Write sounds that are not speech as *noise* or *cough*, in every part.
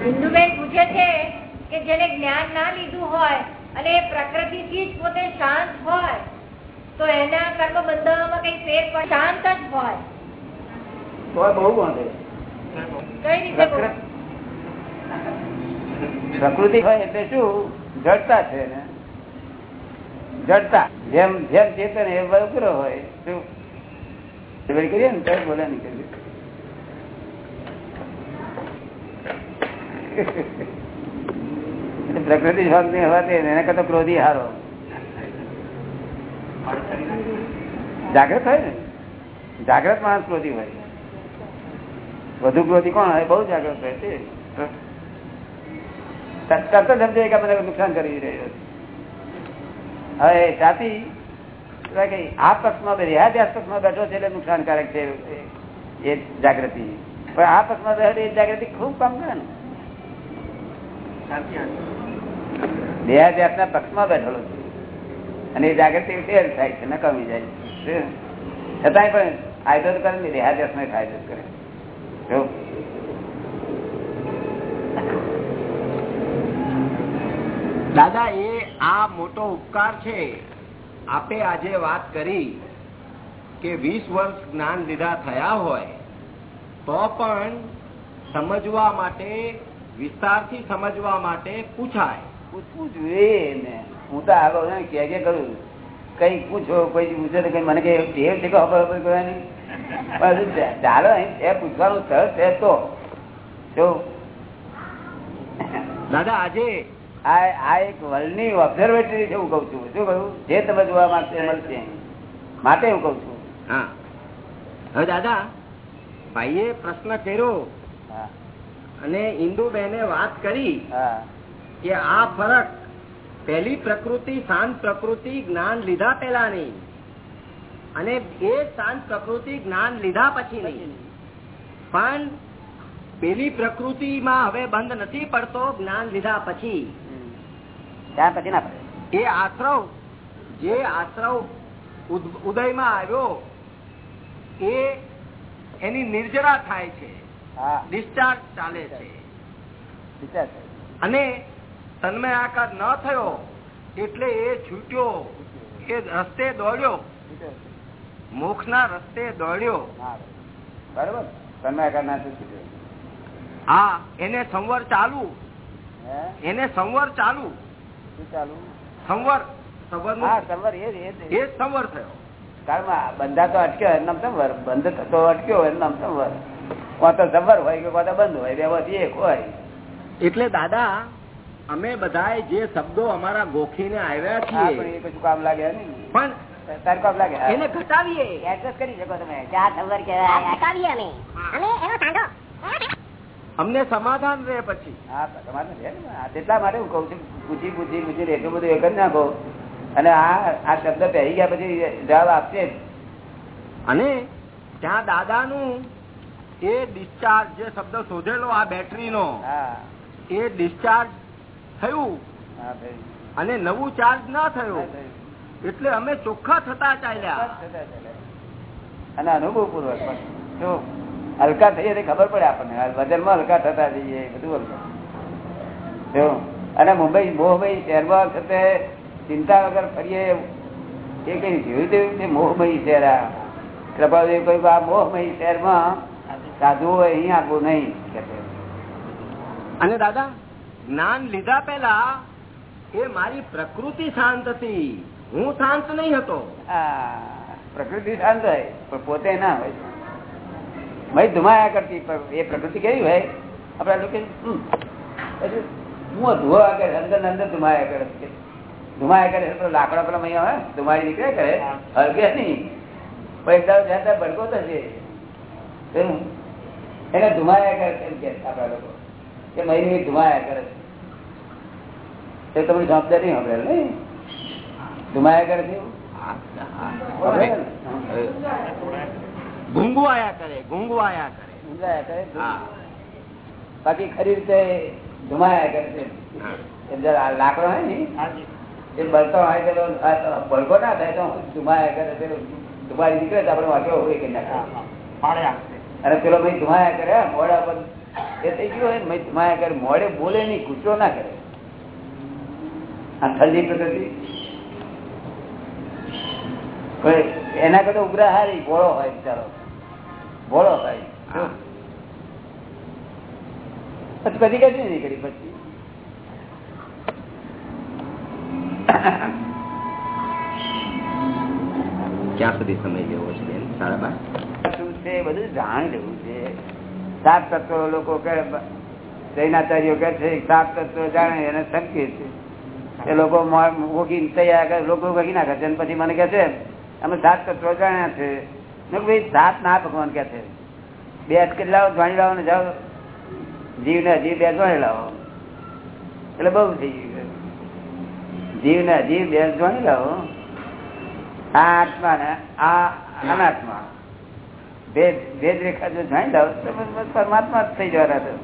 હિન્દુબેન પૂછે છે કે જેને જ્ઞાન ના લીધું હોય અને પ્રકૃતિ થી જ પોતે શાંત હોય તો એના કર્મ બંધાવામાં કઈ ફેર શાંત જ હોય. તો બહુ વાંધો. કઈ રીતે પ્રકૃતિ હોય એટલે શું? જડતા છે ને. જડતા. જેમ જેમ ચેતન એ ઉગ્ર હોય શું કરીએ ને ત્યારે બોલે એટલે પ્રકૃતિ શાંતિ હોવાથી એને કરતા ક્રોધી હારો. જાગ્રત હોય ને? જાગ્રત માણસ ક્રોધી હોય. વધુ ક્રોધી કોણ હોય? બહુ જાગ્રત હોય, તે. તરત સમજે કે મને નુકસાન કરી રહ્યો છે. હવે જાતિ આ પક્ષમાં રિહાદ્યાસ પક્ષમાં બેઠો છે એટલે નુકસાનકારક છે એ જાગૃતિ. પણ આ પક્ષમાં બેઠો એ જાગૃતિ ખૂબ કામ કરે ને. દેહાદ્યાસ ના પક્ષમાં બેઠેલો છે. અને એ જાગૃતિ ફેર થાય છે નકામી જાય છે. છતાંય પણ ફાયદો તો કરે ને દેહાદ્યાસ નો ફાયદો કરે. જો. દાદા એ આ મોટો ઉપકાર છે. આપે આજે વાત કરી કે વીસ વર્ષ જ્ઞાન લીધા થયા હોય તો પણ સમજવા માટે વિસ્તારથી સમજવા માટે પૂછાય. પૂછવું જોઈએ ને હું તો આગળ કે કે કરું. કઈ પૂછો કોઈ પૂછે તો કઈ મને કઈ ટેવ છે કે ખબર ખબર કરવાની ચાલો એ પૂછવાનું સરળ છે તો. દાદા આજે આ આ એક વર્લ્ડની ઓબ્ઝર્વેટરી છે હું કઉ છું. શું કહ્યું જે તમે જોવા માંગશે મળશે. માટે હું કઉ છું. હા. હવે દાદા ભાઈએ પ્રશ્ન કર્યો અને અને ઇન્દુબેને વાત કરી કે આ ફરક પહેલી પ્રકૃતિ શાંત પ્રકૃતિ જ્ઞાન લીધા પહેલાની અને એ શાંત પ્રકૃતિ જ્ઞાન લીધા પછી નહીં પણ પેલી પ્રકૃતિમાં હવે બંધ નથી પડતો જ્ઞાન લીધા પછી. ત્યાર પછી ના પડે. એ આશ્રવ જે આશ્રવ ઉદ- ઉદયમાં આવ્યો એ એની નિર્જરા થાય છે. ડિસ્ચાર્જ ચાલે છે. છે. અને તન્મય આકાર ન થયો એટલે એ છૂટ્યો એ રસ્તે દોડ્યો. મોક્ષ ના રસ્તે દોડ્યો. બરોબર? આગળ ના હા એને સંવર ચાલુ. એને સંવર ચાલુ. સંવર. સંવર એ સંવર થયો. બંધા તો અટક્યો એમ નામ સંવર. બંધ થતો અટક્યો એમ નામ સંવર. કોતો સંવર હોય કે કોતો બંધ હોય બેમાંથી એક હોય. એટલે દાદા અમે બધાએ જે શબ્દો અમારા ગોખીને આવ્યા છીએ એ કશું કામ લાગે પણ તારે કામ લાગે એને ઘટાડીએ. એડજસ્ટ કરી શકો તમે. ચાર સંવર કહેવાય. અમે. એનો સાંધો અમને સમાધાન રહે પછી. હા ને. માટે હું કઉ છું પૂછી પૂછી પૂછી એટલું બધું એ કરી નાખો. અને આ આ શબ્દ પહેરી ગયા પછી જવાબ આપશે અને ત્યાં દાદાનું એ ડિસ્ચાર્જ જે શબ્દ શોધેલો આ બેટરીનો હા. એ ડિસ્ચાર્જ થયું. અને નવું ચાર્જ ના થયું. એટલે અમે ચોખ્ખા થતા ચાલ્યા. અને અનુભવ પૂર્વક હલકા થઈએ તો ખબર પડે આપણને. વજનમાં હલકા થતા જઈએ બધું હલકા. અને મુંબઈ મોહમય શહેરમાં છે ચિંતા વગર ફરીએ એ કઈ જોયું તેવું છે મોહમય શહેર આ. કૃપાદેવ કહ્યું આ મોહમય શહેરમાં સાધુઓ અહીં આપવું નહીં અને દાદા જ્ઞાન લીધા પેલા એ મારી પ્રકૃતિ શાંત હતી. હું શાંત નહીં હતો. આ પ્રકૃતિ શાંત હોય પણ પોતે ના હોય. ભાઈ ધુમાયા કરતી એ પ્રકૃતિ કેવી હોય? આપડા લોકો હું ધુવા કરે અંદર અંદર ધુમાયા કરે. ધુમાયા કરે પેલો લાકડા પેલા મૈયા આવે ધુમાડી નીકળે કરે હલકે નહીં. પણ એક જ્યાં ત્યાં ભડકો થશે એનું એને ધુમાયા કરે એમ કે આપડા લોકો. કે મહિને ધુમાયા કરે છે. એ તમને જવાબદારી હવે નહીં? ધુમાયા કરે છે સાંભળેલ કરે ગુંગવાયા કરે. ગુંગવાયા કરે. બાકી ખરી રીતે ધુમાયા કરે છે. લાકડો હોય ને? એ બળતો હોય તો બળગો ના થાય તો ધુમાયા કરે છે ધુમાડી નીકળે તો આપણે વાંચ્યો હોય કે ના? અને પેલો ભાઈ ધુમાયા કરે મોડા પર એ થઈ ગયું હોય ભાઈ ધુમાયા કરે મોડે બોલે નહીં કૂચરો ના કરે. આ ઠંડી પ્રકૃતિ. એના કરતા ઉગ્રહ હારી ગોળો હોય બિચારો. ભોળો થાય. પછી કદી કદી નહીં કરી પછી. ક્યાં સુધી સમય લેવો છે બેન? સાડા બાર? શું છે? બધું જાણી લેવું છે. સાત તત્વો લોકો કે જૈનાચાર્યો કે છે સાત તત્વો જાણે એને શક્ય છે. એ લોકો વોગી તૈયાર કરે લોકો કહી નાખે છે પછી મને કે છે અમે સાત તત્વો જાણ્યા છે. સાત ના ભગવાન કે છે. બે અટકી લાવો જાણી લાવો ને જાઓ. જીવ ને અજીવ બે જાણી લાવો. એટલે બહુ થઈ ગયું જીવ ને અજીવ બે જાણી લાવો. આ આત્મા ને આ અનાત્મા. ભેદ રેખા જો જાણી લાવો, તો પરમાત્મા જ થઈ જવાના છે.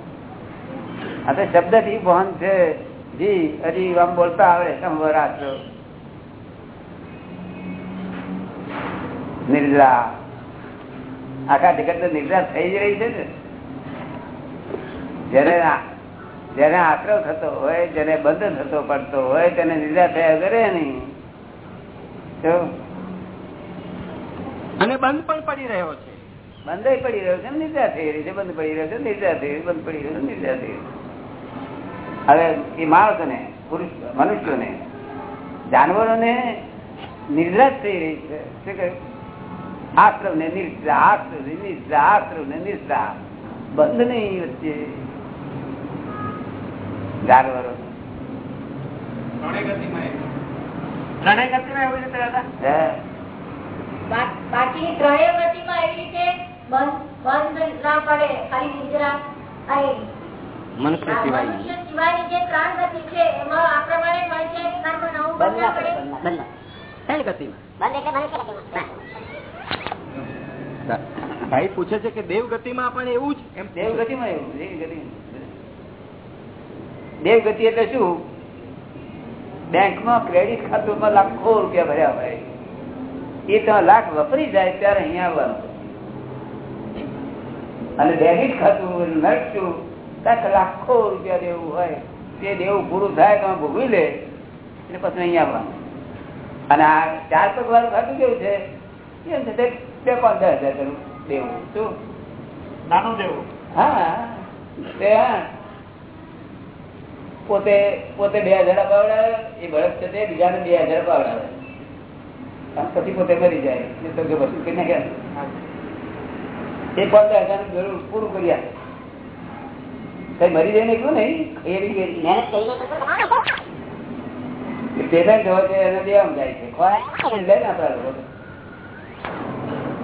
આ તો શબ્દથી ભવન છે. જી, હજી આમ બોલતા આવે તમે રાખજો નિર્જા આખા જગત નિર્જા થઈ જ રહી છે ને. જેને જેને આશ્રવ થતો હોય જેને બંધ થતો પડતો હોય તેને નિર્જા થયા કરે નહીં અને બંધ પણ પડી રહ્યો છે. બંધ પડી રહ્યો છે નિર્જા થઈ રહી છે. બંધ પડી રહ્યો છે નિર્જા થઈ રહી બંધ પડી રહ્યો છે નિર્જા થઈ હવે એ માણસોને પુરુષ મનુષ્યોને જાનવરોને જ થઈ રહી છે. શું કહ્યું? આશ્રમ ને આશ્રમ ને નિર્જા આશ્રમ ને નિર્જા બંધ નહીં વચ્ચે જાનવરો ત્રણેય ગતિમાં એવી રીતે દાદા? હે. બા- બાકીની ત્રણેય ગતિમાં એવી રીતે બંધ બંધ ના પડે. ખાલી નિદ્રા આ મનુષ્ય સિવાય સિવાયની જે ત્રણ ગતિ છે એમાં આ પ્રમાણે કર્મ નવું બંધ ના પડે. બંધ ગતિમાં. ગતિમાં. ભાઈ પૂછે છે કે દેવ ગતિમાં પણ એવું જ? એમ દેવ ગતિમાં એવું દેવ એટલે શું? બેંકમાં ક્રેડિટ ખાતું લાખો રૂપિયા ભર્યા હોય. એ તમે લાખ વપરી જાય ત્યારે અહીંયા આવવાનું. અને ડેબિટ ખાતું નડશું કાંઈક લાખો રૂપિયા દેવું હોય, તે દેવું પૂરું થાય તમે ભોગવી લે, એટલે પછી અહીંયા આવવાનું. અને આ ચાર પગ વાળું ખાતું કેવું છે? એમ છે બે પાંચ દસ હજાર કરું. દેવું. શું? નાનું દેવું? હા. પોતે પોતે બે હજાર અપાવડાવે એ બળદ છે તે બીજાને બે હજાર અપાવડાવે. પછી પોતે મરી જાય. એ તો કે વસ્તુ કઈ નાખ્યા એ પંદર હજાર જરૂર પૂરું કરી આપે. કઈ મરી જાય ને કહ્યું નહીં? મહેનત તો કમાવાનો. પેમેન્ટ એને દેવામાં જાય છે. ખોરાક લે ને આપણા લોકો નહીં એ રીતે દાડો બતાવી આપણને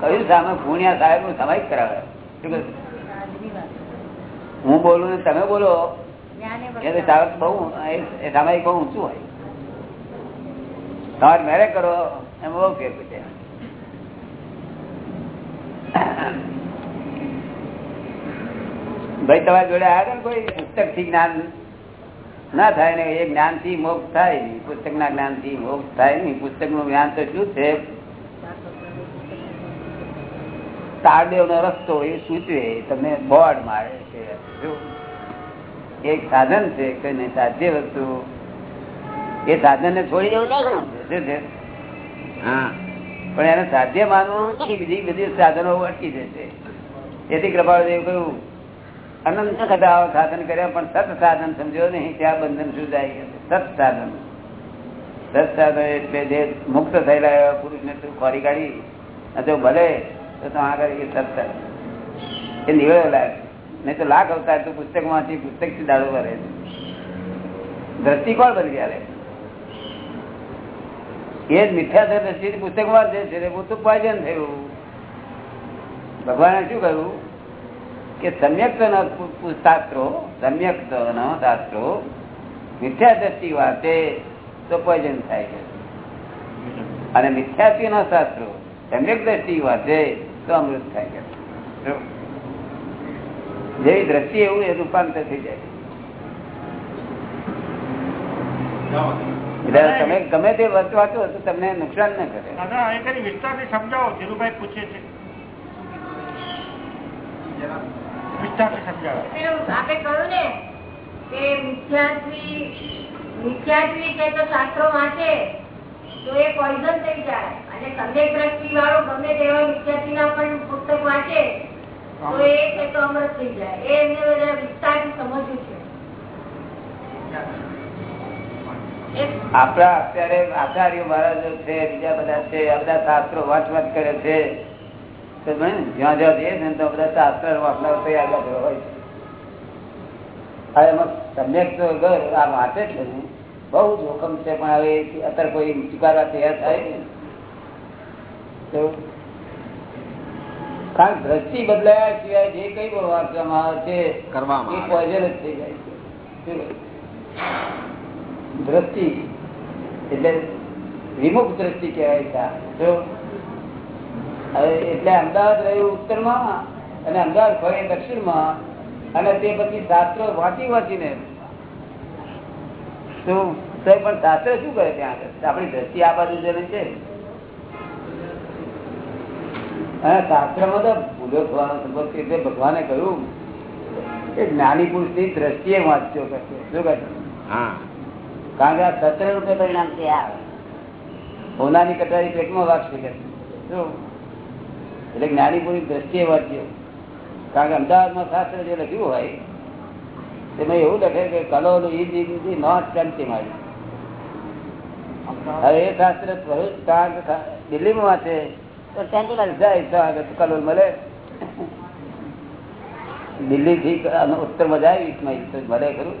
કયું સામે ભૂણ્યા સાહેબનું સમય કરાવે? હું બોલું ને તમે બોલો. બહુ, એ- બહુ ઊંચું હોય. તમારે મેરે કરો, એમાં બહુ ફેર છે ભાઈ તમારી જોડે ને કોઈ પુસ્તકથી જ્ઞાન? ના થાય ને એ જ્ઞાનથી મોક્ષ થાય નહીં. પુસ્તક ના જ્ઞાનથી મોક્ષ થાય નહીં. પુસ્તકનું જ્ઞાન તો શું છે? તારદેવ નો રસ્તો એ સૂચવે તમને બોર્ડ મારે છે. એક સાધન છે કે નહીં સાધ્ય વસ્તુ એ સાધન ને છોડી દેવું શું છે? હા. પણ એને સાધ્ય માનવું બીજી બધી સાધનો અટકી જશે. તેથી કૃપાળદેવ કહ્યું અનંત કથાઓ સાધન કર્યા, પણ સત સાધન સમજો નહીં, ત્યાં બંધન શું જાય સત સાધન. સત સાધન એટલે જે મુક્ત થયેલા એવા પુરુષને તું ખોરી કાઢી, અને જો ભલે, તો તો આગળ એ સત સાધન. એ નિવેડો લાગ નહીં તો લાખ અવતાર તું પુસ્તકમાંથી પુસ્તકથી દાડો કરે દ્રષ્ટિકોણ બની ગયા એ જ મિથ્યા દ્રષ્ટિ પુસ્તકમાં જે છે. પોતું પોઈઝન થયું. ભગવાને શું કહ્યું? કે સમ્યક શાસ્ત્રો સમ્યક શાસ્ત્રો. મિથ્યા દ્રષ્ટિ વાંચે તો પોઈઝન થાય છે. અને મિથ્યાથી નો શાસ્ત્રો સમ્યક દ્રષ્ટિ વાંચે તો અમૃત થાય છે. જેવી દ્રષ્ટિ એવું એ રૂપાંતર થઈ જાય. તમે ગમે તે વસ્તુ વાંચો તો તમને નુકસાન ન કરે. દાદા એ કરી વિસ્તારથી સમજાવો ધીરુભાઈ પૂછે છે. વિસ્તારથી સમજાવો. કહ્યું ને કે તો શાસ્ત્રો વાંચે તો એ પોઈઝન થઈ જાય. અને સંદેહ દ્રષ્ટિ વાળો ગમે તેવા મિથ્યાત્વી ના પણ પુસ્તક વાંચે તો એ છે તો અમૃત થઈ જાય. એ એમને બધા વિસ્તારથી સમજવું છે. એ આપણા અત્યારે આચાર્ય મહારાજો છે બીજા બધા છે આ બધા શાસ્ત્રો વાંચ વાંચ કરે છે. જ્યાં જ્યાં જઈએ ને તો બધા શાસ્ત્ર વાંચનાર તૈયાર જ હોય. છે હા એમાં સમ્યક તો અગર આ વાંચે છે ને બહુ જોખમ છે પણ હવે અત્યારે કોઈ સ્વીકારવા તૈયાર થાય ને તો કારણ દ્રષ્ટિ બદલાયા સિવાય જે કઈ પણ વાંચવામાં આવે છે કરવામાં એ પોઈઝન જ થઈ જાય છે. દ્રષ્ટિ એટલે વિમુખ દ્રષ્ટિ કહેવાય છે એટલે અમદાવાદ રહ્યું ઉત્તરમાં અને અમદાવાદ ફરે દક્ષિણમાં અને તે પછી શાસ્ત્રો વાંચી વાંચીને શું પણ શાસ્ત્ર શું કરે ત્યાં આગળ? આપણી દ્રષ્ટિ આ બાજુ જઈને છે. અને શાસ્ત્રમાં તો ભૂલો થવાનો સંભવ એટલે ભગવાને કહ્યું કે જ્ઞાની પુરુષની દ્રષ્ટિએ વાંચ્યો કરશે શું કહે કારણ કે આ સત્ર રૂપે પરિણામ છે આ હોનાની કટારી પેટમાં વાગશે કે શું? એટલે જ્ઞાની પુરુષ દ્રષ્ટિએ વાંચ્યો કારણ કે અમદાવાદમાં શાસ્ત્ર જે લખ્યું હોય? તેમાં એવું લખે કે કલોલ ઇઝ ઇઝ નોટ કન્ટિમાઇઝ હવે એ શાસ્ત્ર ભરૂચ કારણ કે દિલ્હીમાં વાંચે તો જાય કલોલ મળે. દિલ્હીથી ઉત્તરમાં જાય વીસમાં તો મળે ખરું.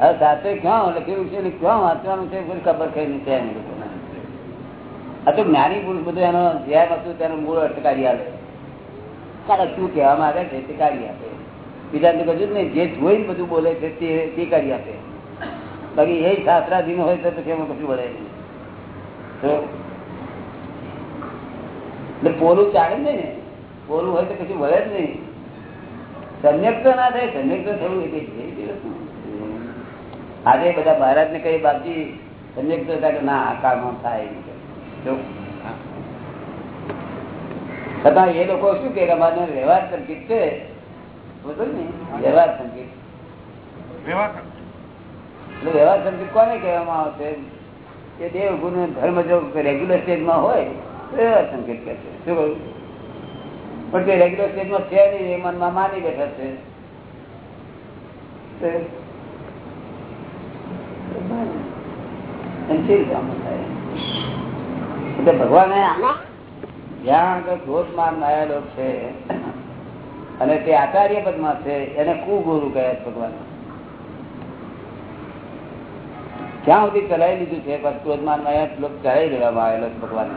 હવે સાથે ક્યાં લખ્યું છે? ક્યાં વાંચવાનું છે? ખબર કઈ નથી એમ લોકોને આ તો જ્ઞાની પુરુષ બધું એનો જેમ હતું તેનું મૂળ અટકાવી આવે આપે શું કહેવા માંગે છે? તે કાઢી આપે. બીજા તો કશું જ જોઈને બધું બોલે છે તે કાઢી આપે. બાકી એ શાસ્ત્રાધીન હોય તો એમાં કશું વળે નહીં. પોલું ચાલે જ ને. પોલું હોય તો કશું વળે જ નહીં. સમ્યક તો ના થાય. સમ્યક તો થયું એ આજે બધા મહારાજ ને કઈ બાપજી સમ્યક તો ના, આ કાળમાં થાય. છતાં એ લોકો શું કે અમારે વ્યવહાર સંકેત છે? વ્યવહાર સંકેત વ્યવહાર સંકેત કોને કહેવામાં આવશે? કે દેવ ગુરુ ધર્મ જો રેગ્યુલર સ્ટેજમાં હોય તો વ્યવહાર સંકેત કહે છે. શું કહ્યું? પણ તે રેગ્યુલર સ્ટેજમાં છે નહીં એ મનમાં માની બેઠા છે. તો એમ કામ થાય? એટલે ભગવાને જ્યાં આગળ ક્રોધ માન આવેલો છે અને તે આચાર્ય પદમાં છે, એને કુગુરુ કહે છે ભગવાન. ક્યાં સુધી ચલાવી લીધું છે, પણ ક્રોધમાન ચલાવી લેવામાં આવેલો છે ભગવાન.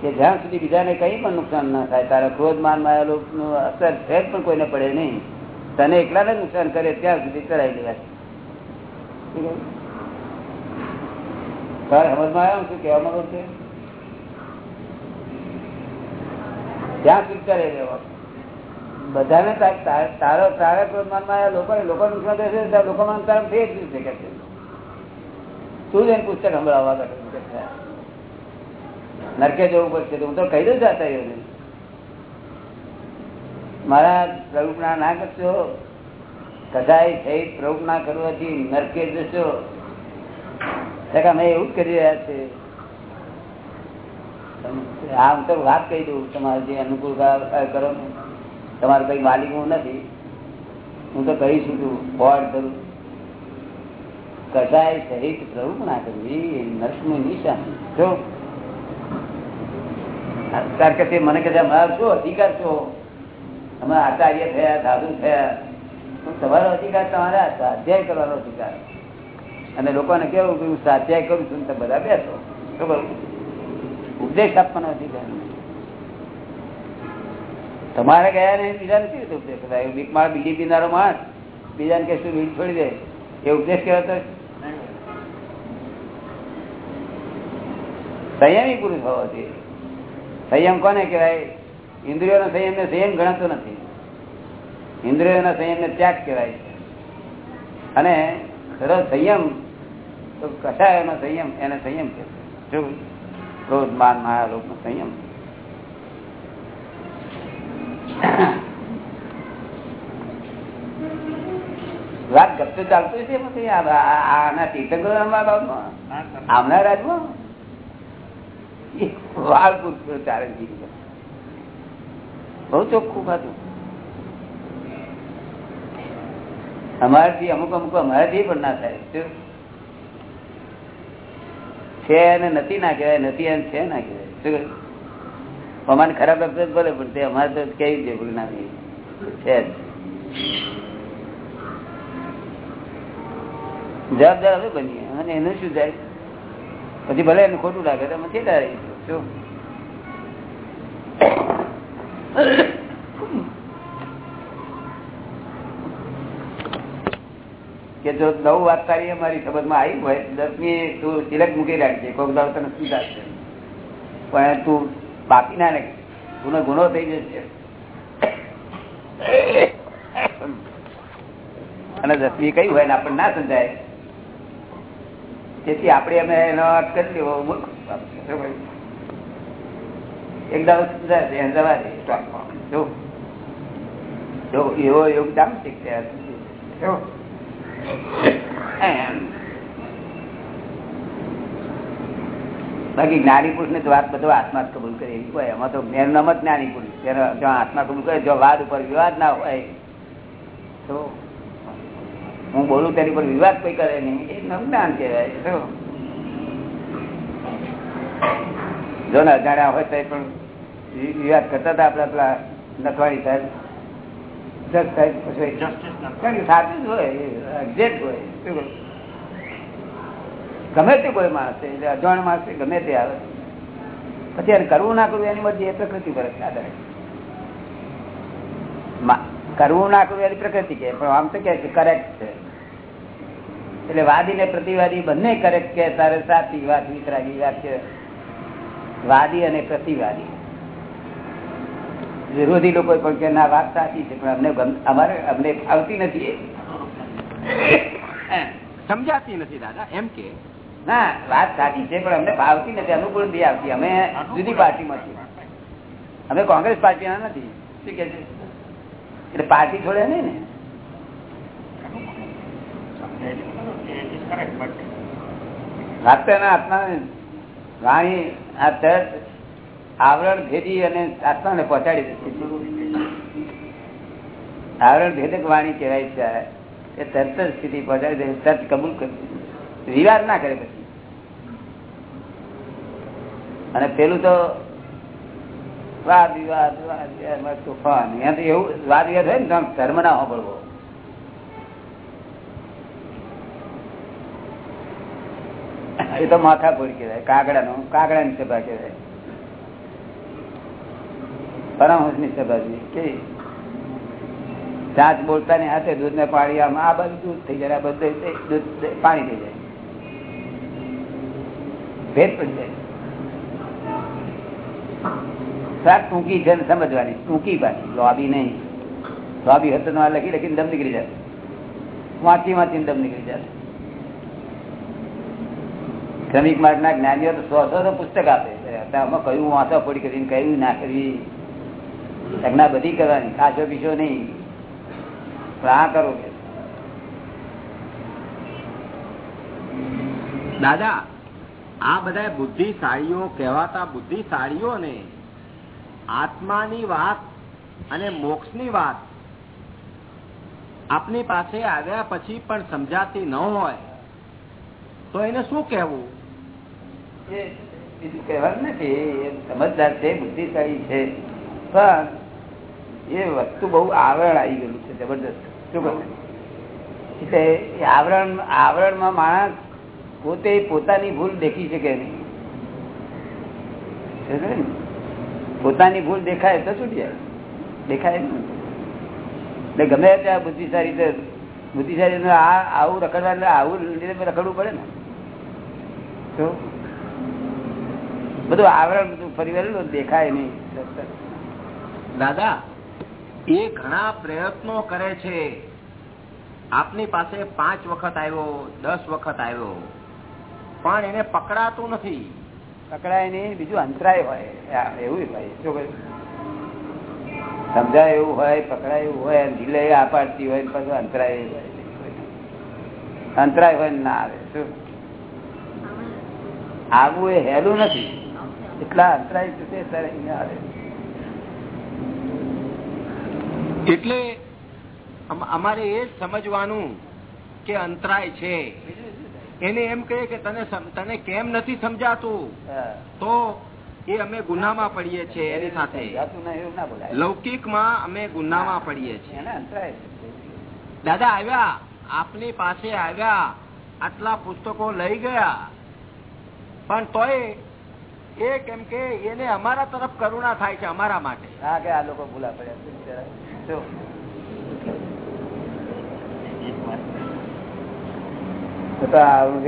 કે જ્યાં સુધી બીજાને કઈ પણ નુકસાન ના થાય, તારે ક્રોધમાન આવેલું અસર છે પણ કોઈને પડે નહીં. તને એકલાને નુકસાન કરે ત્યાં સુધી ચલાવી લેવા તારે સમજમાં આવ્યો શું કહેવા માંગુ છે? ત્યાં બધાને તાર- તાર- ક્રોધમાન લોકો લોકો નુકસાન થશે ત્યારે લોકોમાં તારા ફેર છે કે છે? તું જ એને પુસ્તક સંભળાવવા કરે નરકે જવું પડશે હું તો કહી દઉં એને મારા પ્રવૃત્તિ ના કરશો? કદાય થઈ પ્રવૃત્તિ ના કરવાથી નરકે જશો? અમે એવું જ કરી રહ્યા છે. હા હું તો વાત કહી દઉં, તમારે જે અનુકૂળ કરો તમારે કઈ માલિક હું નથી. હું તો કહી છું ફોડ કરું. કસાય સહિત ના કરવી નર્સનું નિશાન જો. કારણ કે તે મને કહે મારો શું અધિકાર છો? અમે આચાર્ય થયા, સાધુ થયા. તમારો અધિકાર તમારે સ્વાધ્યાય કરવાનો અધિકાર. અને લોકોને કેવું કે હું સ્વાધ્યાય કરું છું તમે બધા બેસો. શું ઉપદેશ આપવાનો અધિકાર. તમારે ગયા ને બીજા નથી રીતે ઉપદેશ કરાય બીક માર બીજી પીનારો માણસ બીજાને કે શું છોડી દે? એ ઉપદેશ કહેવાતો સંયમી પુરુષ હોવો જોઈએ. સંયમ કોને કહેવાય? ઇન્દ્રિયોના સંયમ ને સંયમ ગણાતો નથી. ઇન્દ્રિયોના સંયમ ને ત્યાગ કહેવાય અને ખરો સંયમ, તો કસાયનો સંયમ એને સંયમ કહેવાય. ક્રોધ માન માયા લોક નો સંયમ વાત ગપતો ચાલતો છે આના તીર્થંકરો. આમના રાજમાં વાળ પૂરતું ચાલે. બહુ ચોખ્ખું ખાતું અમારાથી અમુક અમુક અમારાથી પણ ના થાય? છે અને નથી ના કહેવાય, નથી અને છે ના કહેવાય. અમારે ખરાબ જ ભલે પણ તે અમારે તો કેવી છે ભૂલ ના છે જવાબદાર હવે બનીએ. અને એનું શું જાય પછી ભલે એને ખોટું લાગે તો અમે કેટલા રહીશું શું? કે જો નવ વાત તારી અમારી સમજમાં આવી હોય, દસમી તું તિલક મૂકી રાખજે કોઈક દાવ તને સુધારશે પણ તું બાકી ના નાખ ગુનો ગુનો થઈ જશે અને દસમી કઈ હોય ને આપણને ના સમજાય તેથી આપણે અમે એનો અર્થ કરી લેવો મૂર્ખ એક દાવ સમજાશે, એને સ્ટોકમાં. જો એવો યોગદાન. એમ. બાકી જ્ઞાની પુરુષ ને વાત બધો આત્મા કબૂલ કરે. એવી હોય એમાં તો મેર નામ જ જ્ઞાની પુરુષ. જો આત્મા કબૂલ કરે, જો વાદ ઉપર વિવાદ ના હોય, તો હું બોલું તેની પર વિવાદ કોઈ કરે નહીં. એ જ્ઞાન કહેવાય? જો ને અજાણ્યા હોય તો પણ વિવાદ કરતા હતા આપડા પેલા નથવાણી સાહેબ જજ સાહેબ પછી Justice ના. કારણ કે સાચું જ હોય એક્ઝેક્ટ હોય. ગમે તે કોઈ માણસ છે એટલે અજાણ માણસ ગમે તે આવે. પછી એને કરવું ના કરવું એની મરજી એ પ્રકૃતિ પર આધારે. કરવું ના કરવું એની પ્રકૃતિ કે પણ આમ તો કે કરેક્ટ છે. એટલે વાદી ને પ્રતિવાદી બંને કરેક્ટ કે તારે સાચી વાત વિતરાગી વાત છે. વાદી અને પ્રતિવાદી. વિરોધી લોકો પણ કે ના વાત સાચી છે પણ અમને અમારે અમને આવતી નથી સમજાતી નથી દાદા એમ કે? ના વાત સાચી છે પણ અમને ભાવતી નથી અનુકૂળ નથી આવતી. અમે જુદી પાર્ટીમાં છીએ. અમે કોંગ્રેસ પાર્ટીના નથી. શું કે છે? એટલે પાર્ટી છોડે નહીં ને? વાત તો એના હાથમાં વાણી આ આવરણ ભેદી અને આત્માને પહોંચાડી દે આવરણ ભેદક વાણી કહેવાય છે. એ તરત જ સ્થિતિ પહોંચાડી દે, તરત કબૂલ કરી વિવાદ ના કરે પછી. અને પેલું તો વાદ વિવાદ, વાદ તોફાન. અહીંયા તો એવું વાદ વિવાદ હોય ને ધર્મ ના સાંભળવો. એ તો માથા ફોડી કહેવાય કાગડા નો કાગડા ની સભા કહેવાય. પરમહંસની સભાજી કે કેવી બોલતા ની હાથે દૂધ ને પાણી આમ આ બાજુ દૂધ થઈ જાય બધે દૂધ પાણી થઈ જાય. ભેદ પડી જાય. સાત ટૂંકી છે સમજવાની. ટૂંકી પાછી. લોબી નહીં. લોબી હતો તમારે લખી લખીને દમ નીકળી જાય. વાંચી વાંચીને દમ નીકળી જાય. શ્રમિક માર્ગના જ્ઞાનીઓ તો સો સો પુસ્તક આપે આમાં કયું વાંચો પડી કરીને કયું ના કરવી? આજ્ઞા બધી કરવાની કાચો પીછો નહીં. આ કરો દાદા આ બધા બુદ્ધિશાળીઓ કહેવાતા બુદ્ધિશાળીઓને આત્માની વાત અને મોક્ષની વાત આપની પાસે આવ્યા પછી પણ સમજાતી ન હોય તો એને શું કહેવું? એ બીજું કહેવાનું નથી સમજદાર છે બુદ્ધિશાળી છે. પણ એ વસ્તુ બહુ આવરણ આવી ગયું છે જબરદસ્ત શું એટલે આવરણ, આવરણમાં માણસ પોતે પોતાની ભૂલ દેખી શકે નહીં. પોતાની ભૂલ દેખાય તો છૂટી જાય. દેખાય એટલે ગમે ત્યાં બુદ્ધિશાળી બુદ્ધિશાળી આ, આવું રખડવા આવું રખડવું પડે ને. તો બધું આવરણ, બધું ફરી દેખાય નહીં. દાદા એ ઘણા પ્રયત્નો કરે છે. આપની પાસે પાંચ વખત આવ્યો દસ વખત આવ્યો. પણ એને પકડાતું નથી. પકડાય નહીં બીજું અંતરાય હોય. એવું હોય. શું સમજાય એવું હોય પકડાય એવું હોય ઢીલે આપાડતી હોય ને અંતરાય હોય. અંતરાય હોય ને ના આવે. શું? આવવું એ હેલું નથી. એટલા અંતરાય છે તે ત્યારે અહીંયા આવે. એટલે અમારે એ સમજવાનું કે અંતરાય છે. એને એમ કહે કે તને તને કેમ નથી સમજાતું? તો એ અમે ગુનામાં પડીએ છીએ એની સાથે. લૌકિક લૌકિકમાં અમે ગુનામાં પડીએ છીએ. દાદા આવ્યા. આપની પાસે આવ્યા. આટલા પુસ્તકો લઈ ગયા. પણ તોય એ કેમ કે એને અમારા તરફ કરુણા થાય છે અમારા માટે. હા કે આ લોકો ભૂલા પડ્યા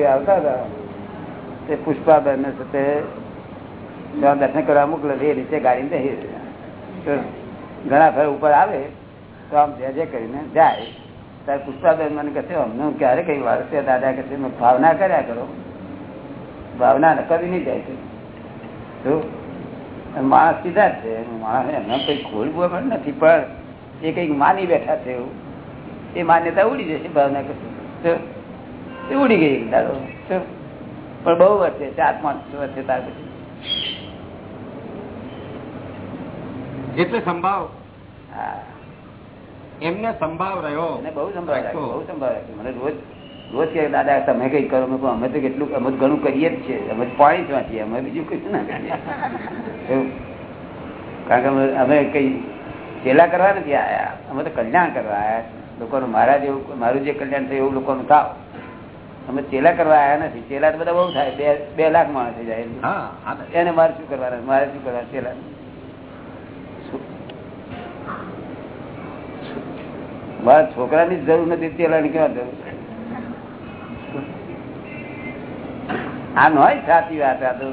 આવતા જાય. ત્યારે પુષ્પાબેન મને કહે અમને ક્યારે કઈ વાર છે, દાદા કહે ભાવના કર્યા કરો. ભાવના કરી નહીં જાય છે? માણસ સીધા જ છે માણસ એમને કઈ ખોલવું પણ નથી, પણ એ કંઈક માની બેઠા છે એવું. એ માન્યતા ઉડી જશે ભાવના કરશે એ ઉડી ગઈ દાડો પણ બહુ વર્ષે ચાર પાંચ વર્ષે ત્યાર પછી. સંભાવ. એમને સંભાવ રહ્યો. મને બહુ રાખ્યો. બહુ સંભાળ મને રોજ રોજ કે દાદા તમે કઈ કરો. મેં અમે તો કેટલું અમે ઘણું કરીએ જ છીએ અમે પાણી જ વાંચીએ અમે બીજું કશું ના કરીએ. *laughs* કારણ કે અમે કઈ ચેલા કરવા નથી આયા? અમે તો કલ્યાણ કરવા આવ્યા લોકોનું મારા જેવું મારું જે કલ્યાણ થયું એવું લોકોનું થાવ. અમે ચેલા કરવા આવ્યા નથી. ચેલા તો બધા બહુ થાય. બે બે લાખ માણસ થઈ જાય એને મારે શું કરવાના? મારે શું કરવા ચેલા. મારા છોકરાની જરૂર નથી ચેલાની કેવા જરૂર? આ ન હોય સાચી વાત. આ તો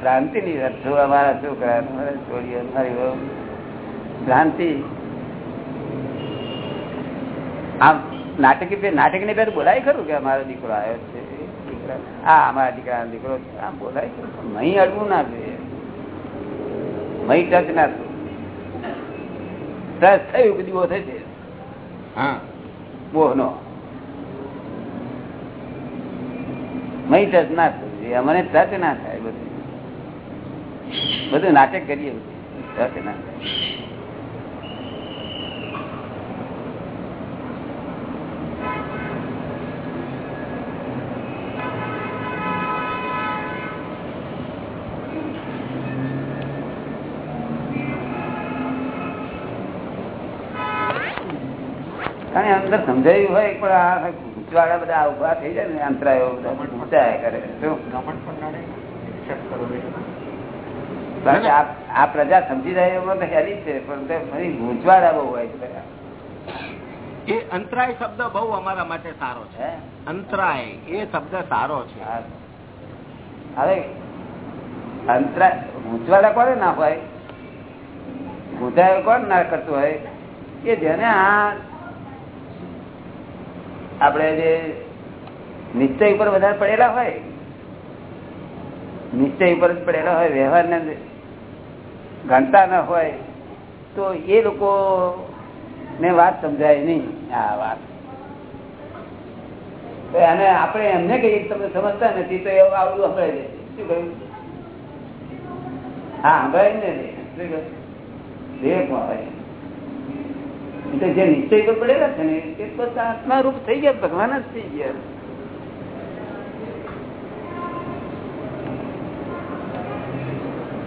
ભ્રાંતિ ની વાત. છો અમારા છોકરા અમારા છોડીઓ વહુ. ભ્રાંતિ. આમ નાટક નાટકની પેલું બોલાય ખરું કે અમારો દીકરો આવ્યો છે? હા અમારા દીકરા દીકરો છે. આમ બોલાય ખરું નહીં અડવું ના જોઈએ. મહી ટચ ના ટચ થયું દીવો થશે. હા. મોહનો. મહી ટચ ના થયું. અમને ટચ ના થાય બધું. બધું નાટક કરીએ. ટચ ના થાય. કારણ અંદર સમજાયું હોય પણ આ ગૂંચવાડા બધા ઊભા થઈ જાય ને અંતરાયો બધા ગૂંચાયા કરે. શું? આ પ્રજા સમજી જાય એમાં તો હેરી છે પણ તે ફરી ગુંચવાડા બહુ હોય છે એ અંતરાય શબ્દ બહુ અમારા માટે સારો છે. અંતરાય એ શબ્દ સારો છે. હવે અંતરાય ગૂંચવાડા કોને ના હોય? ગૂંચાયો કોણ ના કરતું હોય? કે જેને આ આપણે જે નિશ્ચય ઉપર વધારે પડેલા હોય, નિશ્ચય ઉપર જ પડેલા હોય, વ્યવહારને ગણતા ન હોય, તો એ લોકો ને વાત સમજાય નહીં. આ વાત. અને આપણે એમને કહીએ તમને સમજતા નથી, તો એવું આવડું સંભળાય દે શું કહ્યું? હા, સંભળાય ને શું? વિવેકમાં હોય? જે નિશ્ચય પર પડેલા છે ને, એ બધા આત્મા રૂપ થઈ ગયા, ભગવાન જ થઈ ગયા.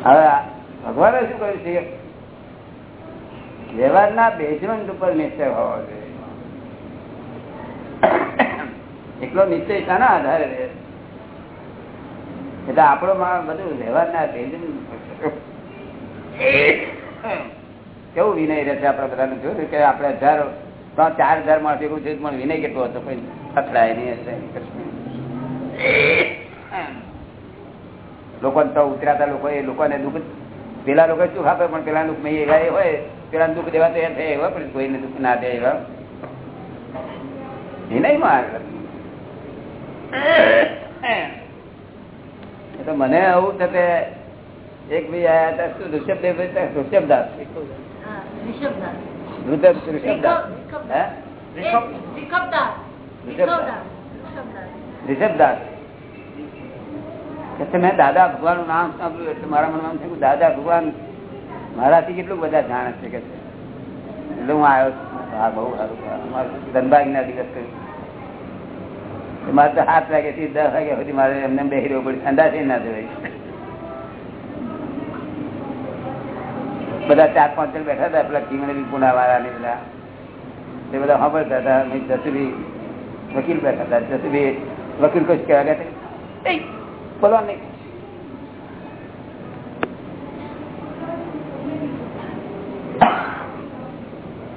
હવે ભગવાને શું કહ્યું છે વ્યવહારના બેઝમેન્ટ ઉપર નિશ્ચય હોવો જોઈએ. એટલો નિશ્ચય શાના આધારે રહે. એટલે આપણો માં બધું વ્યવહારના બેઝમેન્ટ કેવું વિનય રહે છે બધાને જોયું કે આપણે હજાર, ત્રણ, ચાર હજાર માણસ એવું છે, પણ વિનય કેટલો હતો? કોઈ અથડાય નહીં હશે. લોકોને તો ઉતર્યા લોકો એ લોકોને દુઃખ પેલા લોકો સુખ આપે, પણ પેલા દુઃખ નહીં એવા હોય, પેલા દુઃખ દેવા તૈયાર થાય એવા પણ કોઈને દુઃખ ના દે એવા. એ તો મને આવું થશે, એક ભાઈ આયા હતા, શું ઋષભદેવ ઋષભદાસ મેં દાદા ભગવાનનું નામ સાંભળ્યું એટલે મારા મનમાં થયું દાદા ભગવાન મારાથી કેટલું બધા જાણે છે કે એટલે હું આવ્યો છું. હા બહુ સારું ધનભાગ ના દિવસ કર્યું મારે તો સાત વાગ્યા થી દસ વાગ્યા સુધી મારે એમને બેસી રહેવું પડે અંદાજે ના જવાય બધા ચાર પાંચ જણ બેઠા હતા પેલા કિમણી પુના વાળા ને બધા. તે બધા સાંભળતા હતા. મેં જસુભી વકીલ બેઠા હતા. જસુભી વકીલ કશું કહેવા ગયા હતા, "એય, બોલવા નહીં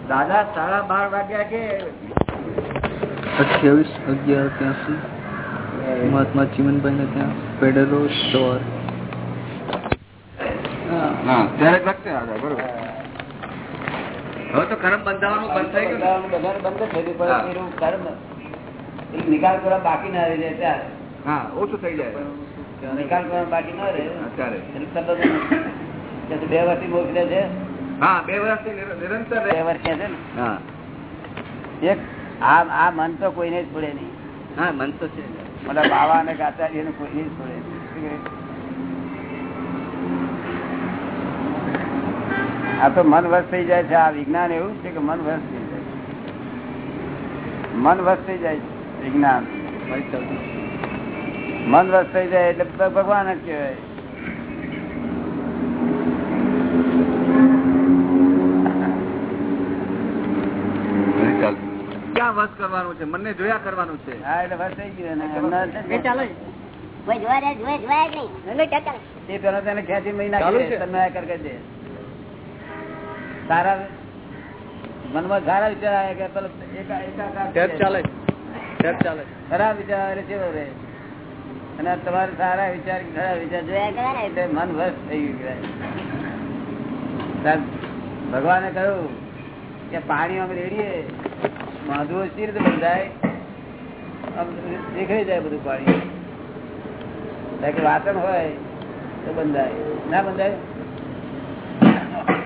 દાદા સાડા બાર વાગ્યા કે? અઠ્યાવીસ અગિયાર ત્યાંસી મહાત્મા ચીમનભાઈ ને ત્યાં પેડરો સ્ટોર હા ત્યારે જ લખશે દાદા બરોબર. હવે તો કરમ બંધાવાનું બંધ થઈ ગયું બંધ થઈ ગયું, હા. પણ એનું કર્મ નિકાલ કરવા બાકી ના રહી જાય ત્યારે. હા ઓછું થઈ જાય. નિકાલ કરવા બાકી ના રહે. અત્યારે બે વર્ષથી મોકલે છે. હા બે વર્ષથી નિરંતર બે વર્ષ છે ને. હા. એક આ આ મન તો કોઈને જ છોડે નહીં. હા મન તો છે. મતલબ બાવા અને કાચારી એને કોઈને જ છોડે નહીં. શું કહે? આ તો મન વશ થઈ જાય છે. આ વિજ્ઞાન એવું છે કે મન વશ થઈ જાય મન વશ થઈ જાય વિજ્ઞાન. મન વશ થઈ જાય એટલે ભગવાન જ કહેવાય. ક્યાં વસ કરવાનું છે? મનને જોયા કરવાનું છે. હા એટલે વસ થઈ ગયું ને જોવા જોવા જ નહીં ચાલ ચાલે ચાલુ તમે કરી દે સારા મનમાં સારા વિચાર આવે કે પેલો ચાલે. ખરાબ વિચાર આવે કેવો રહે? અને તમારે સારા વિચાર ખરાબ વિચાર જોયા એટલે મન વસ્ત થઈ ગયું ભગવાને કહ્યું કે પાણી અમે રેડીએ. માધુ સી રીતે બંધાય. આમ નીકળી જાય બધું પાણી. વાસણ હોય તો બંધાય. ના બંધાય?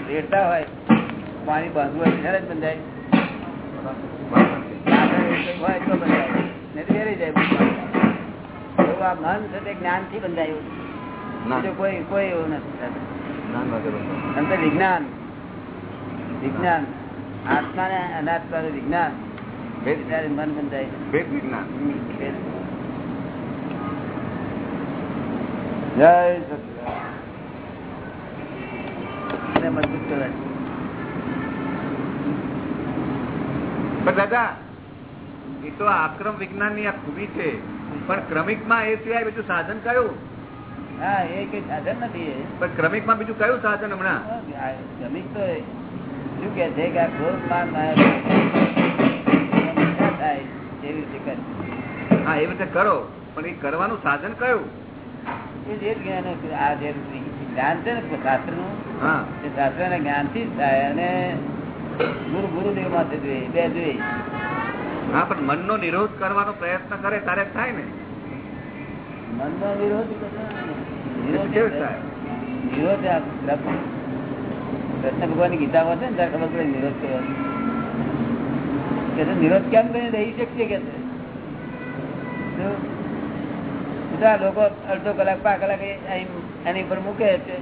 રેડતા હોય. પાણી બાંધવું હોય ત્યારે જ બંધાય. હોય તો બંધાય. નહીં વેરી જાય એવું આ મન છે તે જ્ઞાનથી બંધાયું. ના. કોઈ કોઈ એવું નથી જ્ઞાન વિજ્ઞાન. વિજ્ઞાન. આત્મા ને અનાત્મા નું વિજ્ઞાન. ભેદ. ત્યારે મન બંધાય. ભેદ વિજ્ઞાન. જય સચિદાનંદ. એને મજબૂત કરાય પણ દાદા એ તો આક્રમ વિજ્ઞાનની આ ખૂબી છે. પણ ક્રમિકમાં એ સિવાય બીજું સાધન કયું? હા એ કઈ સાધન નથી પણ ક્રમિકમાં બીજું કયું સાધન હમણાં? ક્રમિક તો શું કે છે કે આ ક્રોધ માન થાય એવી રીતે હા એવી રીતે કરો. પણ એ કરવાનું સાધન કયું? એ જે જ્ઞાન આ જે જ્ઞાન છે ને શાસ્ત્રનું હા. એ શાસ્ત્ર ના જ્ઞાનથી જ થાય અને ગુરુ ગુરુદેવ માટે જોઈએ બે જોઈએ. હા પણ મનનો નિરોધ કરવાનો પ્રયત્ન કરે ત્યારે થાય ને. મન નો. ને. વિરોધ આ કૃષ્ણ ભગવાન ગીતા વાંચે ને ત્યારે ખબર પડે નિરોધ કરવાનો. કે નિરોધ કેમ કરીને રહી શકીએ કે બધા લોકો અડધો કલાક પાંચ કલાક એની ઉપર મૂકે છે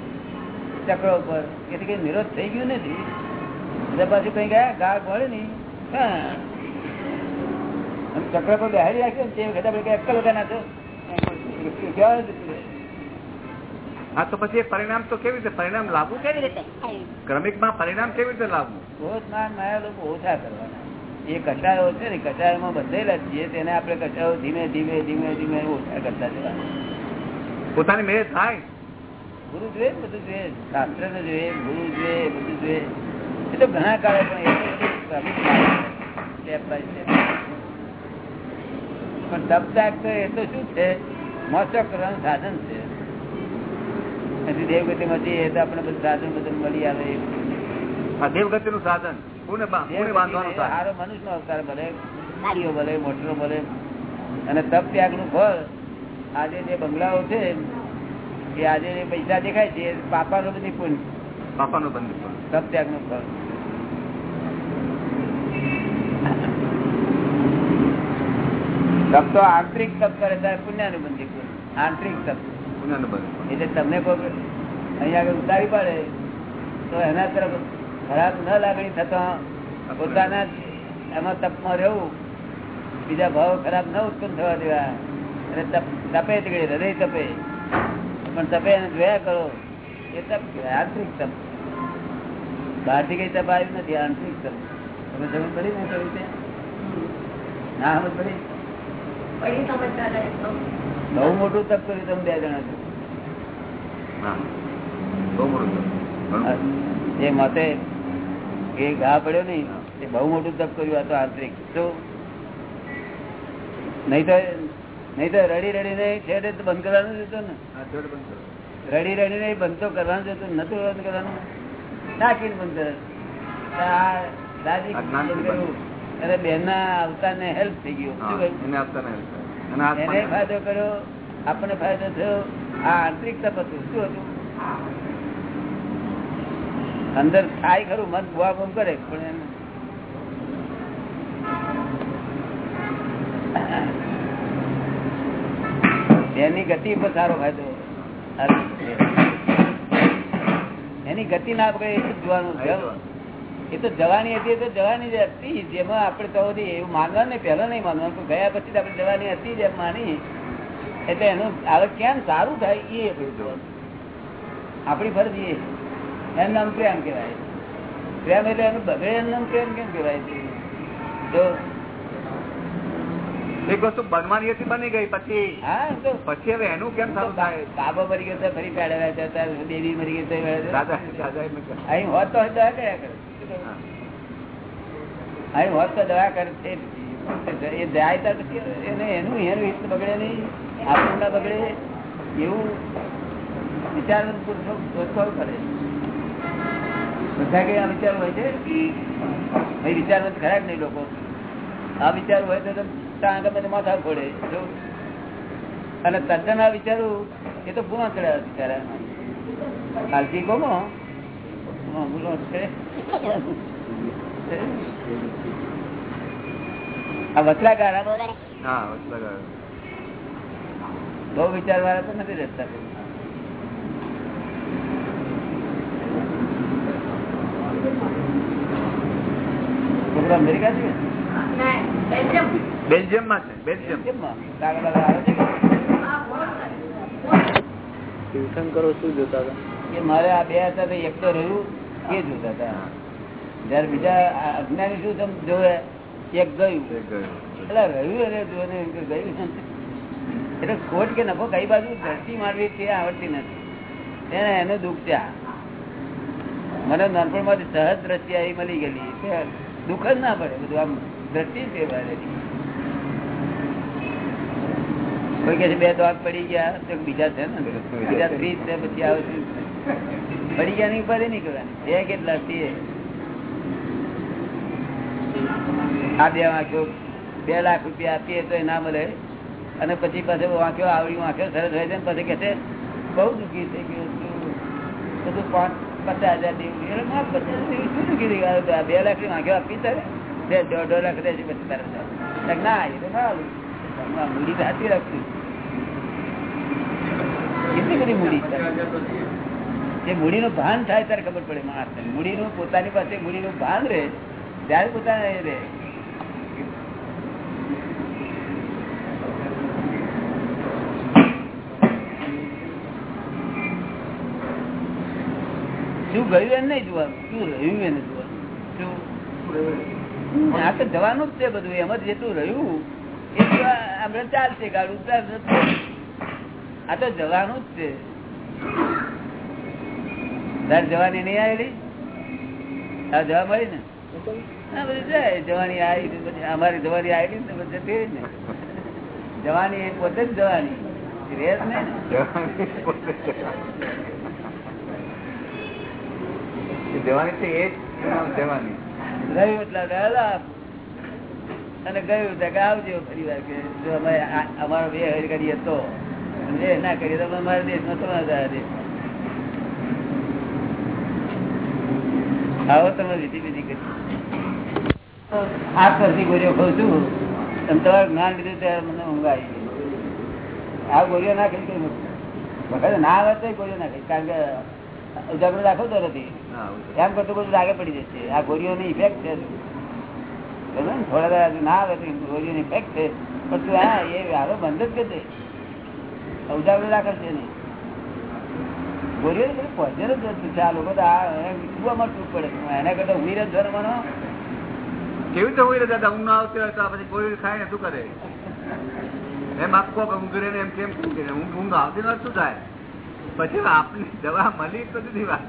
ચક્રો ઉપર. એટલે કે નિરોધ થઈ ગયું નથી પાછું કઈ ગયા? ગાળ મળે નઈ ચક્ર પર બેહાડી રાખ્યો તે વખતે આપડે કઈ અક્કલ વગર હા તો પછી એ પરિણામ તો કેવી રીતે? પરિણામ લાવવું કેવી રીતે? ક્રમિકમાં પરિણામ કેવી રીતે લાવવું ક્રોધ માન માયા લોકો ઓછા કરવાના. એ કચાયો છે ને કષાયોમાં બંધેલા છીએ તેને આપણે કચાયો ધીમે ધીમે ધીમે ધીમે ઓછા કરતા જવાના. પોતાની મેળ થાય. ગુરુ જોઈએ બધું જોઈએ. શાસ્ત્ર ને જોઈએ ગુરુ જોઈએ બધું જોઈએ. એ તો ઘણા કાળે પણ તપ ત્યાગ તો એ તો શું છે? કરવાનું સાધન છે. પછી દેવગતિમાં એ તો આપણે બધું સાધન બધું મળી આવે દેવગતિ નું સાધન સારો મનુષ્ય અવતાર ભલે ગાડીઓ ભલે મોટરો ભલે. અને તપ ત્યાગનું ફળ આજે જે બંગલાઓ છે એ આજે પૈસા દેખાય છે પાપા નું બધી પુણ્ય. બાપાનું બંધ પણ. તપ ત્યાગનું ફળ તપ તો આંતરિક તપ કરે ત્યારે પુણ્યાનુબંધી આંતરિક તપ પુણ્યાનુબંધ એટલે તમને કોઈ અહીંયા આગળ ઉતારી પડે તો એના તરફ ખરાબ ન લાગણી થતા પોતાના એમાં તપમાં રહેવું. બીજા ભાવ ખરાબ ન ઉત્પન્ન થવા દેવા. અને તપ તપે જ હૃદય તપે. પણ તપે એને જોયા કરો એ તપ કહેવાય આંતરિક તપ. બહારથી કઈ તપ આવ્યું નથી આંતરિક તપ? તમે સમજ પડી ને કઈ રીતે ના સમજ પડી? બહુ મોટું તપ કર્યું તમે બે જણા. જે મતે એ ઘા પડ્યો નહીં એ બહુ મોટું તપ કર્યું આ તો આંતરિક. તો નહીં તો નહીં તો રડી રડીને છેડે તો બંધ કરવાનું જ હતું ને. રડી રડીને બંધ તો કરવાનું જ હતું નતું બંધ કરવાનું. નાખીને બંધ કરે આ દાદી આ જ્ઞાનથી બંધ કર્યું. અને બેન ના ને હેલ્પ થઈ ગયો. હા, શું કહ્યું? એને આપતા નહીં. અને એને આત્માને- ફાયદો કર્યો. આપણને ફાયદો થયો. આ આંતરિક તપ હતું શું હતું? અંદર થાય ખરું મન બુઆ બુમ કરે પણ એને- એની ગતિ પર સારો ફાયદો. એની ગતિ ના બગડે એ જોવાનું એ તો જવાની હતી તો જવાની જ હતી. જેમાં આપણે તો એવું માનવાનું ને પહેલા નહીં માનવાનું પણ ગયા પછી આપણે જવાની હતી જ એમ માની. એટલે એનું હવે કેમ સારું થાય એ આપણે જોવાનું. આપણી ફરજ એ. એનું નામ પ્રેમ કહેવાય. પ્રેમ એટલે એનું બગડે એનું નામ પ્રેમ કેમ કહેવાય? છે જો એક વસ્તુ બનવાની હતી બની ગઈ પછી પછી હવે એનું કેમ સારું થાય? બાબો મરી ગયો ફરી પેડા હતા બેબી મરી ગઈ. અહીં હોત તો દવા કર્યા કરે. અહીં હોત તો દવા કરે એ જાય તો પછી એને એનું એનું હિત બગડે નહીં. આપણું બગડે. એવું વિચાર શોધખોળ કરે. બધા આ વિચાર હોય છે? અહીં વિચારવું તો ખરા જ નહીં લોકો. આ વિચાર હોય તો ત્યાં આગળ માથા ખોડે અને તદ્દન આ વિચારું એ તો ગુનો ચડ્યા બિચારા કાલથી કોમો ગુનો છે. આ. બહુ વિચાર વાળા તો નથી રહેતા છોકરા અમેરિકા છે બેલ્જિયમ. માં છે બેલ્જિયમ છે કરો શું જોતા હતા? કે મારે આ બે હતા એક તો રહ્યું એ જોતા હતા. જયારે બીજા અજ્ઞાની શું તમે જોયે એક ગયું. એટલે રહ્યું અને ગયું એટલે ખોટ કે નફો કઈ બાજુ ધરતી મારવી તે આવડતી નથી. એને એનું દુઃખ ત્યાં મને નાનપણમાંથી સહજ દ્રષ્ટિ આવી મળી ગયેલી. દુઃખ જ ના પડે બધું આમ દ્રષ્ટિ છે. કોઈ કે બે દાંત પડી ગયા. બીજા છે ને, બીજા ત્રીસ છે, પછી આવે પડી ગયા નહીં પડે નહીં કરવાની. કેટલા છે આ બે વાંખ્યો બે લાખ રૂપિયા આપીએ તો ના મળે. અને પછી પાછો વાંખ્યો આવડી વાંખ્યો સરસ હોય છે પછી કે છે, બહુ દુઃખી થઈ ગયું બધું પાંચ, પચાસ હજાર દેવું ના પચાસ દેવું શું દુઃખી થઈ ગયું? બે લાખ વાંખ્યો આપી તારે. બે, દોઢ લાખ દેશે પછી તારે. ના આવી તો સારું મૂડી સાચી રાખશું કેટલી બધી મૂડી જે મૂડીનું ભાન થાય ત્યારે ખબર પડે માણસને. મૂડીનું પોતાની પાસે મૂડીનું ભાન રહે, ત્યારે પોતાને રહે. શું ગયું એને નહીં જોવાનું? શું રહ્યું એને જોવાનું? આ તો જવાનું જ છે બધું. એમાં જેટલું રહ્યું. એટલું આપણે ચાલશે ગાડું. આ તો જવાનું જ છે. તાર જવાની નહીં આવેલી આ જવા મળી ને? હા બધી જાય. જવાની આવી અમારી જવાની આવેલી ને જતી રહી ને. જવાની એ પોતે જ જવાની. રહે નહીં ને છે એ ગયું એટલે ગયેલા અને ગયું આવજો ફરી વાર કે જો અમે અમારો બે હરી કરીએ તો. એ ના કરીએ તો અમારા દેશમાં તમારા દેશ આવો તમે વિધિ વિધિ કરી. આ કરતી ગોળીઓ ખાઉં છું. તમે તમારું જ્ઞાન લીધું ત્યારે મને ઊંઘ આવી ગઈ. આ ગોળીઓ ના ખાઈ કઈ વખત. ના આવે તો ગોળીઓ ના ખાઈ. કારણ કે ઉજાગરો દાખવતો નથી. એમ કરતું બધું લાગે પડી જશે આ ગોળીઓની ઇફેક્ટ છે. થોડા દાડા ના આવે તો ગોળીઓની ઇફેક્ટ છે. પણ તું હા એ હારો બંધ જ કરી દે. દાખલ છે નહીં ગોળીઓ બધું પોઝર જ છે આ લોકો તો આ એને વિકવા ટૂંક પડે એના કરતા ઉમીર જ ધર્મનો કેવી રીતે દાદા ઊંઘ ના આવતી હોય તો પછી કોઈ ખાય ને શું કરે? એમ આપકો ઊંઘ રહે ને એમ કેમ કરે? ઊંઘ ઊંઘ આવતી નથી શું થાય? પછી આપની દવા મળી તો જુદી વાત.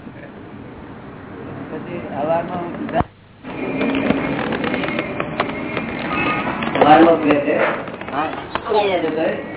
પછી હવારમાં હું સીધા- હવારમાં ઉઠે છે. હા. તો કહે, હે?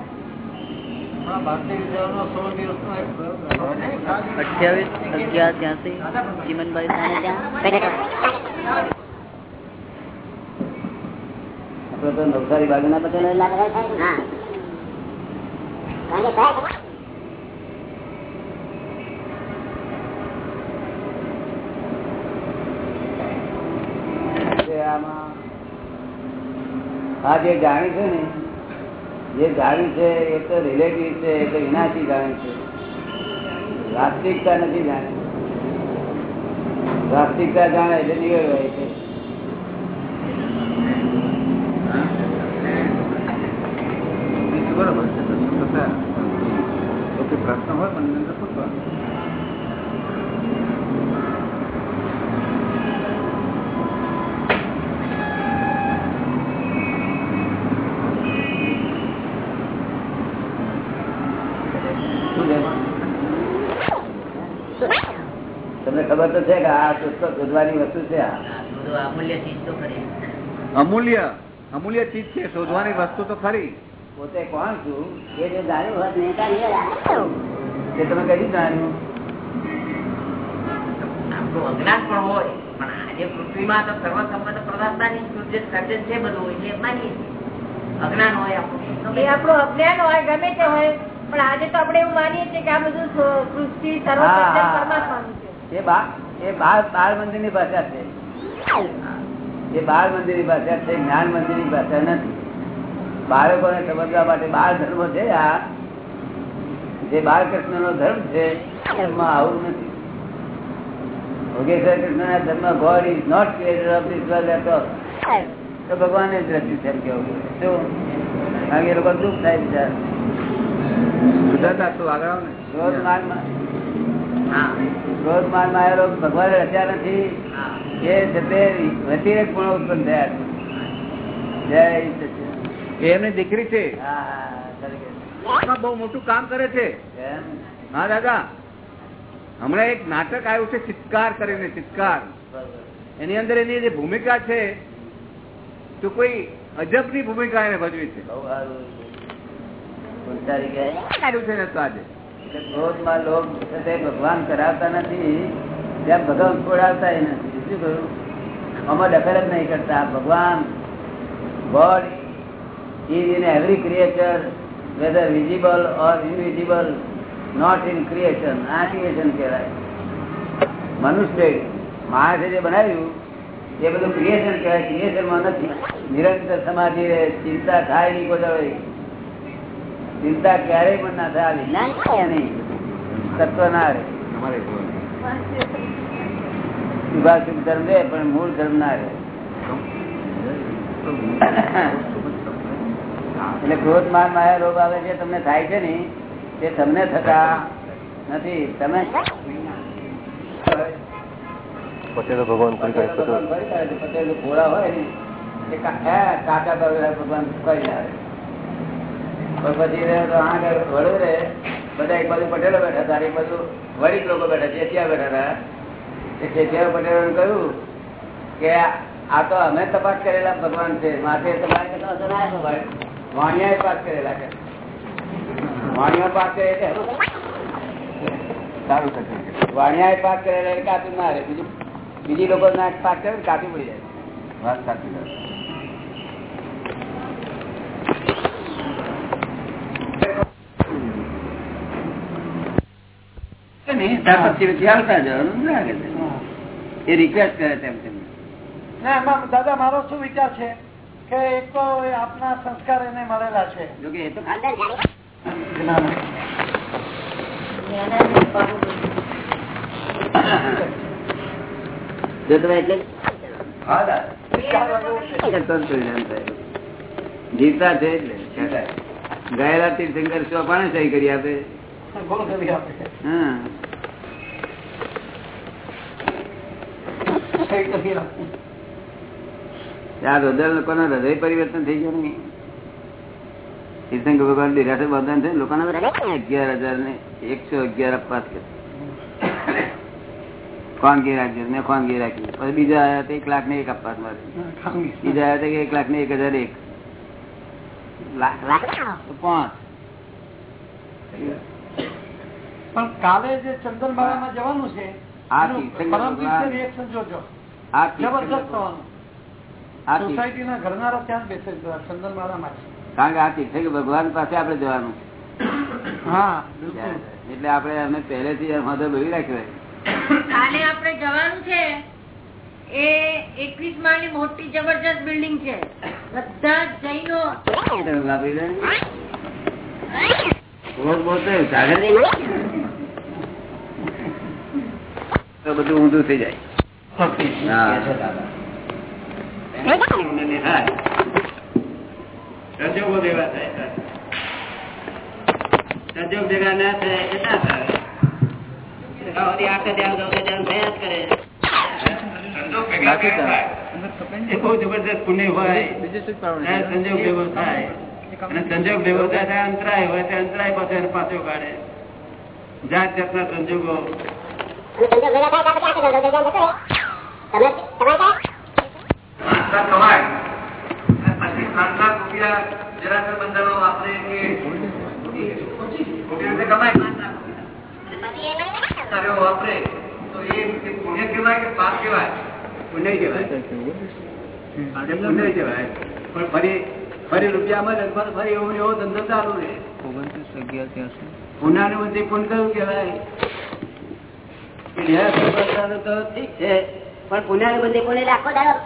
અઠ્યાવીસ અગિયાર ત્યાંસી ચીમનભાઈ સામે ત્યાં આપડે તો નવસારી બાજુના પટેલ હા કારણ કે સાહેબ છે આમાં આ જે જાણી છે ને જે જાણ્યું છે, એ તો રિલેટિવ છે, એ તો એનાથી જાણ્યું છે. વાસ્તવિકતા નથી જાણી. વાસ્તવિકતા જાણે એટલે નિવેડ હોય છે બરાબર છે. પ્રશ્ન હોય પણ પૂછવા શું છે? તો છે કે આ પુસ્તક શોધવાની વસ્તુ છે. આ અમૂલ્ય અમૂલ્ય ચીજ છે શોધવાની વસ્તુ તો ખરી. પોતે કોણ છું? એ જો જાણ્યું હોત ને તે તમે કઈ જાણ્યું? અજ્ઞાન પણ હોય પણ આજે પૃથ્વીમાં તો સર્વસંમત પ્રદાતાની છે બધું એટલે માનીએ છીએ. અજ્ઞાન હોય આપણું. એ આપણું અજ્ઞાન હોય ગમે તે હોય પણ આજે તો આપણે એવું માનીએ છીએ કે આ બધું સૃષ્ટિ સર્વ. પરમાત્માનું છે. એ બાર બાળ મંદિરની ભાષા છે. એ બાર મંદિરની ભાષા છે જ્ઞાન મંદિરની ભાષા નથી. બાળકોને સમજવા માટે બાર ધર્મ છે આ. જે બાળકૃષ્ણ નો ધર્મ છે એમાં આવું નથી. ભોગેશ્વર કૃષ્ણ ના ધર્મ God is not creator of this world at all તો ભગવાને જ રચ્યું છે એમ કેવું શું? કારણ કે એ લોકો દુઃખ થાય છે સુધાતા તું આગળ આવે ને. ક્રોધ માનમાં હા ક્રોધ ભગવાન રચ્યા નથી. એ જતે વ્યતિરેક ગુણો ઉત્પન્ન થયા છે. જય એમની દીકરી છે. બહુ મોટું કામ કરે છે. હા દાદા. હમણાં એક નાટક આવ્યું છે ચિત્કાર કરીને ચિત્કાર. એની અંદર એની જે ભૂમિકા છે તો કોઈ અજબની ભૂમિકા એને ભજવી છે. બહુ સારું. છે ને તો આજે? ભગવાન કરાવતા નથી ત્યાં ભગવાન છોડાવતા નથી. શું કહ્યું? આમાં દખલ જ નહીં કરતા. ભગવાન God is in every creature whether visible or invisible not in creation આ ક્રિએશન કહેવાય. મનુષ્ય, માણસે જે બનાવ્યું, એ બધું ક્રિએશન કહેવાય. ક્રિએશનમાં નથી. નિરંતર સમાધિ રહે, ચિંતા થાય નહીં કોઈ. ચિંતા ક્યારેય પણ ના થાય વિજ્ઞાન નહીં તત્વ ના રહે. અમારે વિભાષિક ધર્મ રહે પણ મૂળ ધર્મ ના રહે. એટલે ક્રોધ માન માયા રોગ આવે છે તમને થાય છે ને તે તમને થતા નથી. તમે ભગવાન કાંઈ ભગવાન તો ઘોડા હોય ને. કાકા ભગવાન કરી આવે પણ પછી વડોદરે બધા એક બાજુ પટેલો બેઠા હતા એક બાજુ વરિક લોકો બેઠા ચેતિયા બેઠા હતા. એ ચેતિયા પટેલો કહ્યું કે આ તો અમે તપાસ કરેલા, ભગવાન છે. માથે તમારે વાણિયા પાસ કરેલા છે. વાણિયા પાસ કરે એટલે સારું થશે. વાણિયાએ પાક કરેલા કાપી ના બીજું બીજી લોકો ના પાક કરે કાપી પડી જાય. વાત સાચી નહીં, ત્યાર પછી પછી આવતા જવાનું લાગે છે. એ રિક્વેસ્ટ કરે તેમ તેમ. ના એમાં દાદા મારો શું વિચાર છે કે એક તો આપના સંસ્કાર એને મળેલા છે. જોકે એ તો જો તમે એટલે. જીવતા છે એટલે ગયેલા તીર્થંકર શું પાણી સહી કરી આપે? બોલો કરી આપે. હા. હૃદય લોકોના હૃદય પરિવર્તન થઈ ગયું નહીં તીર્થંકર ભગવાન નિરાશે બંધન છે લોકોના અગિયાર હજાર ને એકસો અગિયાર અપાસ કરે ખાનગી રાખજો ને ખાનગી રાખી પછી બીજા આવ્યા તો એક લાખ ને એક મારે બીજા આવ્યા તો એક લાખ ને એક હજાર એક. પાંચ. પણ કાલે જે ચંદનબાળામાં જવાનું છે હા, તીર્થંકર ભગવાન. ભગવાન પાસે આપડે જવાનું. એટલે આપડે અમે પહેલેથી મધર ભરી રાખ્યો કાલે આપડે જવાનું છે. એ એકવીસ માળની મોટી જબરજસ્ત બિલ્ડિંગ છે. બધા જૈનો. બધું ઊંધું થઈ જાય. સંજોગો ભેગા થાય સંજોગ ભેગા ના થાય એટલે ના થાય. આખે ધ્યાન દો ધ્યાન થયા જ કરે. બાકી તો એ બહુ જબરદસ્ત પુણ્ય હોય. બીજું શું કરવાનું ત્યારે સંજોગ ભેગો થાય. અને સંજોગ ભેગો થાય ત્યારે અંતરાય હોય ત્યારે અંતરાય પાસે પાછો કાઢે. જાત જાતના સંજોગો. તમે કમાય પછી પાંચ લાખ રૂપિયા જરાસર બંધારો કે કમાય પાંચ લાખ ને. વાપરે તો એ પુણ્ય કહેવાય કે પાપ કહેવાય પુણ્ય કહેવાય પુણ્ય કહેવાય પણ ફરી ફરી રૂપિયામાં અથવા ફરી એવો એવો ધંધો ચાલુ રહે ઓગણત્રીસ અગિયાર ત્યાંસી પુનાનું વચ્ચે પુણ્ય કયું કહેવાય કે ન્યાય તો ઠીક છે પણ પુના એટલે આખો દાડો?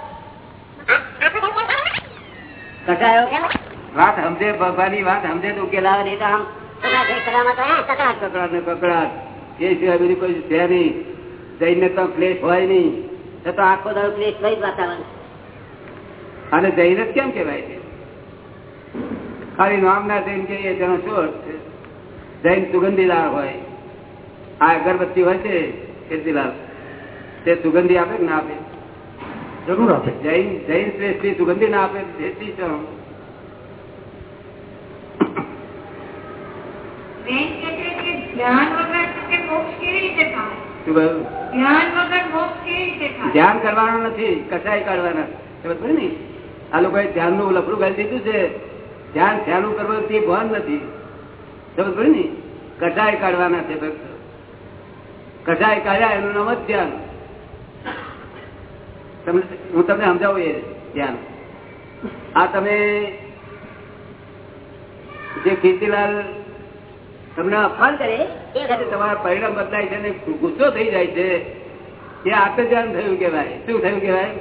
કટાયો? કેમ? વાત સમજે ભગવાનની વાત સમજે તો ઉકેલ આવે નહીં તો આમ કકડાટ ને એ સિવાય બીજું કોઈ છે નહીં. જઈને તો ક્લેશ હોય નહીં. તો આખો દાડો ક્લેશ ભરી જ વાતાવરણ. અને જૈન જ કેમ કેવાય છે? ખાલી નામ ના જૈન કહીએ તેનો શું અર્થ છે? જૈન સુગંધીલાલ હોય. આ અગરબત્તી હોય છે કીર્તિલાલ તે સુગંધી આપે કે ના આપે? જરૂર આપે. જૈન જૈન શ્રેષ્ઠ સુગંધી ના આપે? દેશી ધ્યાન ધ્યાન ધ્યાન કરવાનું નથી કસાય કાઢવાના પડી ને? આ લોકોએ ધ્યાનનું લફડું ગાળી દીધું છે. ધ્યાન ધ્યાન કરવાનું તે ભાન નથી. ખબર પડે ને? કસાય કાઢવાના છે ફક્ત કસાય કાઢ્યા એનું નામ જ ધ્યાન. તમને હું તમને સમજાવું એ ધ્યાન. આ તમે જે કીર્તિલાલ તમને અપમાન કરે એ તમારા પરિણામ બદલાય છે ગુસ્સો થઈ જાય છે. એ આત્મધ્યાન થયું કેવાય શું થયું કેવાય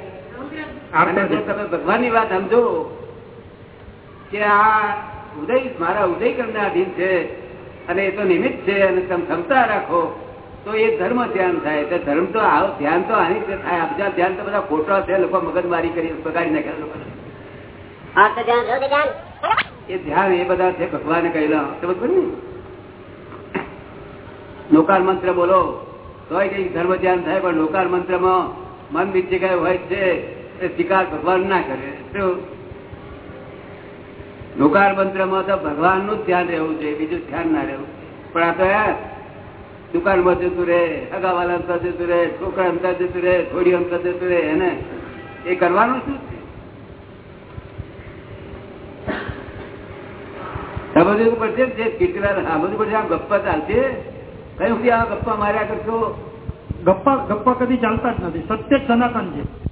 તમે ભગવાનની વાત સમજો કે આ ઉદય મારા ઉદય કરનાર અધીન છે અને એ તો નિમિત્ત છે અને તમે ક્ષમતા રાખો. તો એ ધર્મ ધ્યાન થાય. તો ધર્મ તો ધ્યાન તો આની રીતે થાય. અબજા ધ્યાન તો બધા ખોટા છે. લોકો મગજમારી કરી બગાડી નાખ્યા લોકો એ ધ્યાન એ બધા છે ભગવાને કહેલા. સમજ ને? લોકાર મંત્ર બોલો. તો ધર્મ ધ્યાન થાય પણ લોકાર મંત્રમાં મન બીજી કઈ હોય છે એ શિકાર ભગવાન ના કરે. શું? લોકાલ મંત્રમાં તો ભગવાનનું જ ધ્યાન રહેવું જોઈએ બીજું ધ્યાન ના રહેવું પણ આ તો યાર દુકાનમાં જતું રહે, અગાવાલા અંતર જતું રહે, છોકરા અંતર જતું રહે થોડી અંતર જતું રહે, એને એ કરવાનું શું છે? આ પડશે જે કેટલા સમજવું પડશે આમ ગપ્પા ચાલશે કઈ સુધી આ ગપ્પા માર્યા કરશો? ગપ્પા ગપ્પા કદી ચાલતા જ નથી. સત્ય સનાતન છે.